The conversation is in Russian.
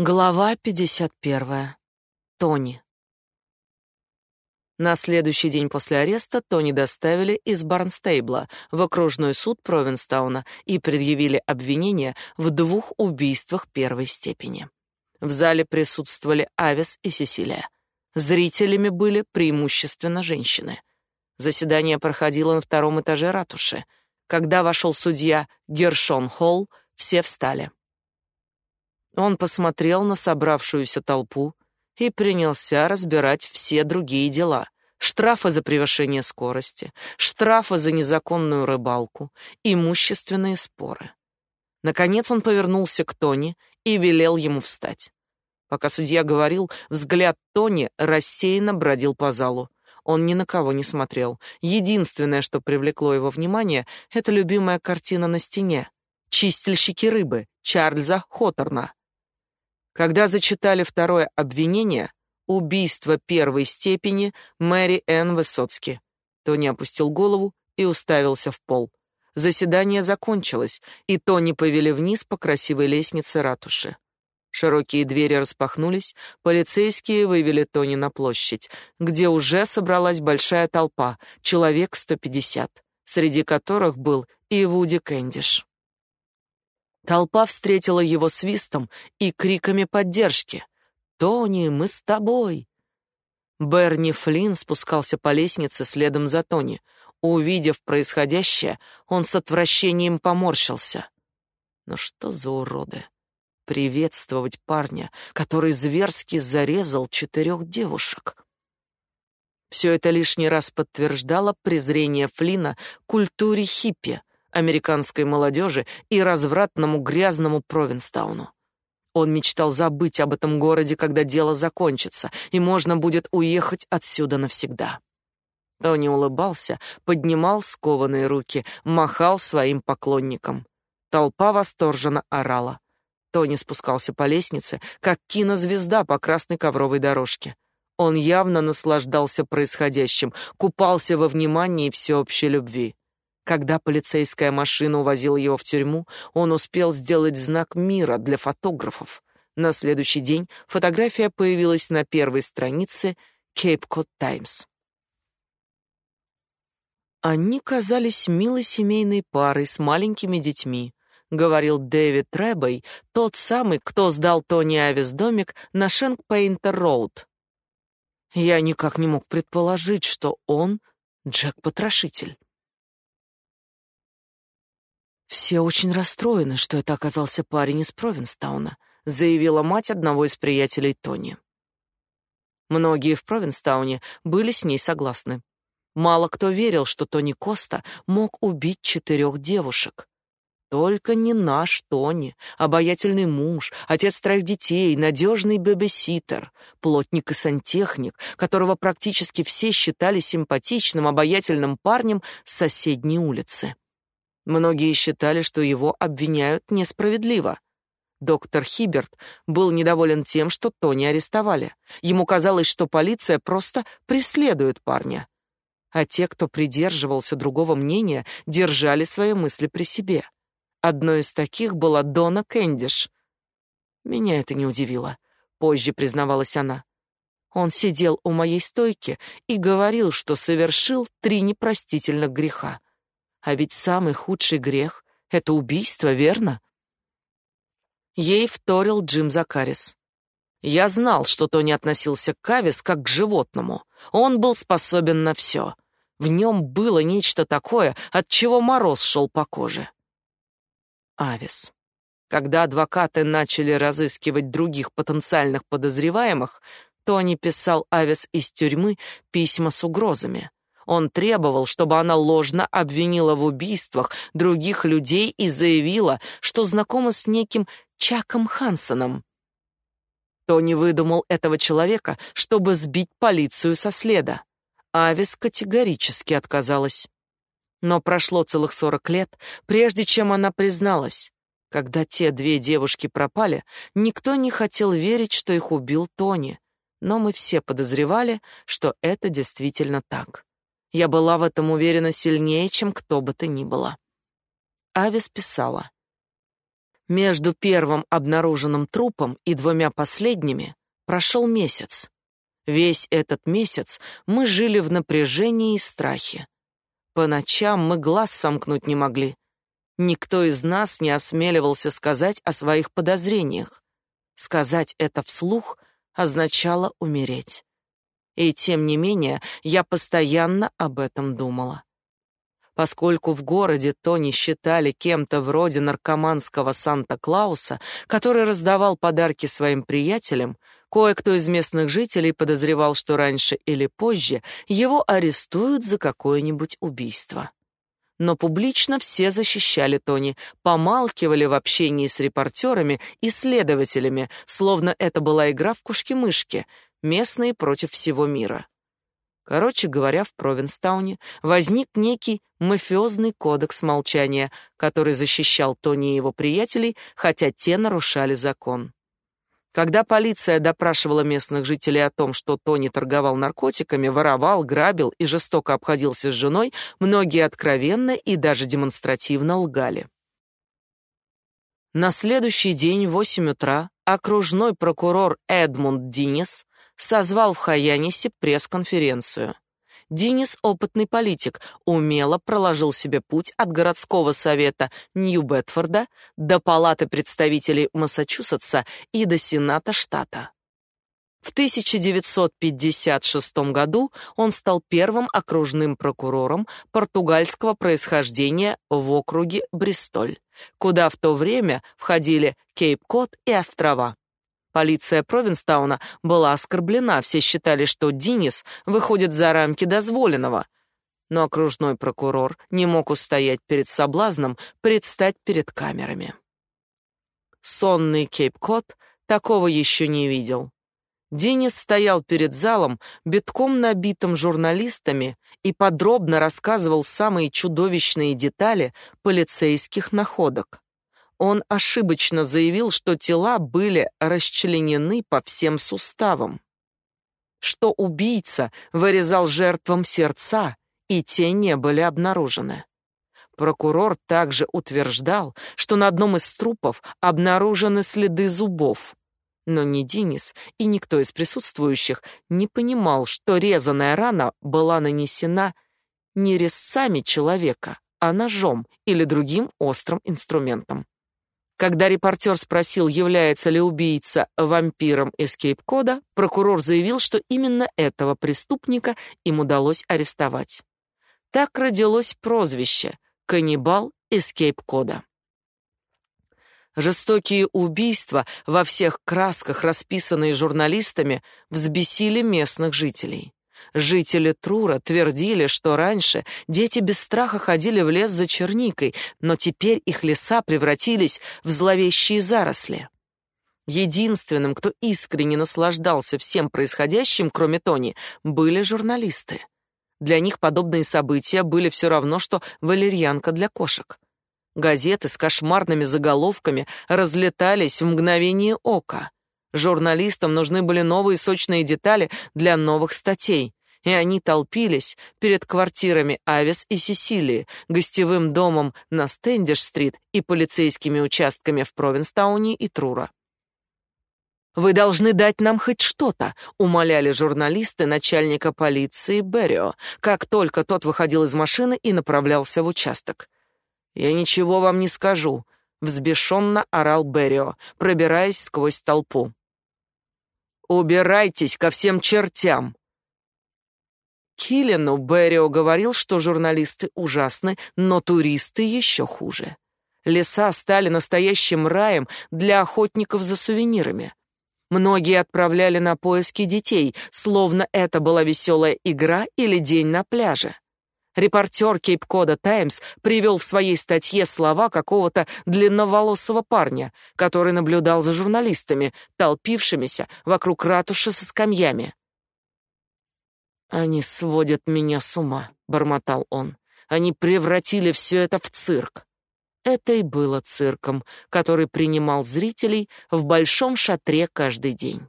Глава 51. Тони. На следующий день после ареста Тони доставили из Барнстейбла в окружной суд Провинстауна и предъявили обвинение в двух убийствах первой степени. В зале присутствовали Авис и Сесилия. Зрителями были преимущественно женщины. Заседание проходило на втором этаже ратуши. Когда вошел судья Гершон Холл, все встали. Он посмотрел на собравшуюся толпу и принялся разбирать все другие дела. Штрафы за превышение скорости, штрафы за незаконную рыбалку, имущественные споры. Наконец он повернулся к Тони и велел ему встать. Пока судья говорил, взгляд Тони рассеянно бродил по залу. Он ни на кого не смотрел. Единственное, что привлекло его внимание, это любимая картина на стене. «Чистильщики рыбы» Чарльза Хоторна. Когда зачитали второе обвинение, убийство первой степени Мэри Энн Высоцки, Тони опустил голову и уставился в пол. Заседание закончилось, и Тони повели вниз по красивой лестнице ратуши. Широкие двери распахнулись, полицейские вывели Тони на площадь, где уже собралась большая толпа, человек 150, среди которых был и Вуди Кэндиш. Толпа встретила его свистом и криками поддержки. «Тони, мы с тобой!» Берни Флинн спускался по лестнице следом за Тони. Увидев происходящее, он с отвращением поморщился. «Ну что за уроды? Приветствовать парня, который зверски зарезал четырех девушек. Все это лишний раз подтверждало презрение Флина к культуре хиппи, американской молодежи и развратному грязному Провинстауну. Он мечтал забыть об этом городе, когда дело закончится, и можно будет уехать отсюда навсегда. Тони улыбался, поднимал скованные руки, махал своим поклонникам. Толпа восторженно орала. Тони спускался по лестнице, как кинозвезда по красной ковровой дорожке. Он явно наслаждался происходящим, купался во внимании всеобщей любви. Когда полицейская машина увозила его в тюрьму, он успел сделать знак мира для фотографов. На следующий день фотография появилась на первой странице Cape Cod Times. Они казались милой семейной парой с маленькими детьми, говорил Дэвид Рэббей, тот самый, кто сдал Тони Авис домик на Шенк-Пейнтер-Роуд. Я никак не мог предположить, что он Джек-потрошитель. Все очень расстроены, что это оказался парень из Провинстауна, заявила мать одного из приятелей Тони. Многие в Провинстауне были с ней согласны. Мало кто верил, что Тони Коста мог убить четырех девушек. Только не наш Тони, обаятельный муж, отец троих детей, надежный бэбиситер, плотник и сантехник, которого практически все считали симпатичным, обаятельным парнем с соседней улицы. Многие считали, что его обвиняют несправедливо. Доктор Хиберт был недоволен тем, что Тони арестовали. Ему казалось, что полиция просто преследует парня. А те, кто придерживался другого мнения, держали свои мысли при себе. Одной из таких была Дона Кэндиш. Меня это не удивило, позже признавалась она. Он сидел у моей стойки и говорил, что совершил три непростительных греха. А ведь самый худший грех — это убийство, верно? Ей вторил Джим Закарис. Я знал, что Тони относился к Кавис как к животному. Он был способен на все. В нем было нечто такое, от чего мороз шел по коже. Авис. Когда адвокаты начали разыскивать других потенциальных подозреваемых, Тони писал Авис из тюрьмы письма с угрозами. Он требовал, чтобы она ложно обвинила в убийствах других людей и заявила, что знакома с неким Чаком Хансоном. Тони выдумал этого человека, чтобы сбить полицию со следа. Авис категорически отказалась. Но прошло целых сорок лет, прежде чем она призналась. Когда те две девушки пропали, никто не хотел верить, что их убил Тони, но мы все подозревали, что это действительно так. Я была в этом уверена сильнее, чем кто бы то ни было. Авис писала. Между первым обнаруженным трупом и двумя последними прошел месяц. Весь этот месяц мы жили в напряжении и страхе. По ночам мы глаз сомкнуть не могли. Никто из нас не осмеливался сказать о своих подозрениях. Сказать это вслух означало умереть. И тем не менее, я постоянно об этом думала. Поскольку в городе Тони считали кем-то вроде наркоманского Санта-Клауса, который раздавал подарки своим приятелям, кое-кто из местных жителей подозревал, что раньше или позже его арестуют за какое-нибудь убийство. Но публично все защищали Тони, помалкивали в общении с репортерами и следователями, словно это была игра в кушки-мышки, местные против всего мира. Короче говоря, в Провинстауне возник некий мафиозный кодекс молчания, который защищал Тони и его приятелей, хотя те нарушали закон. Когда полиция допрашивала местных жителей о том, что Тони торговал наркотиками, воровал, грабил и жестоко обходился с женой, многие откровенно и даже демонстративно лгали. На следующий день в 8 утра окружной прокурор Эдмунд Динес созвал в Хаянисе пресс-конференцию. Динис, опытный политик, умело проложил себе путь от городского совета Нью-Бетфорда до Палаты представителей Массачусетса и до Сената штата. В 1956 году он стал первым окружным прокурором португальского происхождения в округе Бристоль, куда в то время входили Кейп-Кот и острова. Полиция Провинстауна была оскорблена, все считали, что Динис выходит за рамки дозволенного. Но окружной прокурор не мог устоять перед соблазном предстать перед камерами. Сонный Кейп-Кот такого еще не видел. Денис стоял перед залом, битком набитым журналистами, и подробно рассказывал самые чудовищные детали полицейских находок он ошибочно заявил, что тела были расчленены по всем суставам, что убийца вырезал жертвам сердца, и те не были обнаружены. Прокурор также утверждал, что на одном из трупов обнаружены следы зубов. Но ни Денис и никто из присутствующих не понимал, что резаная рана была нанесена не резцами человека, а ножом или другим острым инструментом. Когда репортер спросил, является ли убийца вампиром из Кейп-Кода, прокурор заявил, что именно этого преступника им удалось арестовать. Так родилось прозвище «Каннибал из Кейп-Кода». Жестокие убийства во всех красках, расписанные журналистами, взбесили местных жителей. Жители Трура твердили, что раньше дети без страха ходили в лес за черникой, но теперь их леса превратились в зловещие заросли. Единственным, кто искренне наслаждался всем происходящим, кроме Тони, были журналисты. Для них подобные события были все равно, что валерьянка для кошек. Газеты с кошмарными заголовками разлетались в мгновение ока. Журналистам нужны были новые сочные детали для новых статей и они толпились перед квартирами Авис и Сесилии, гостевым домом на Стендиш-стрит и полицейскими участками в Провинстауне и Трура. Вы должны дать нам хоть что-то, умоляли журналисты начальника полиции Беррио, как только тот выходил из машины и направлялся в участок. Я ничего вам не скажу, взбешенно орал Беррио, пробираясь сквозь толпу. Убирайтесь ко всем чертям, Киллину Беррио говорил, что журналисты ужасны, но туристы еще хуже. Леса стали настоящим раем для охотников за сувенирами. Многие отправляли на поиски детей, словно это была веселая игра или день на пляже. Репортер Кейп-Кода Таймс привел в своей статье слова какого-то длинноволосого парня, который наблюдал за журналистами, толпившимися вокруг ратуши со скамьями. Они сводят меня с ума, бормотал он. Они превратили все это в цирк. Это и было цирком, который принимал зрителей в большом шатре каждый день.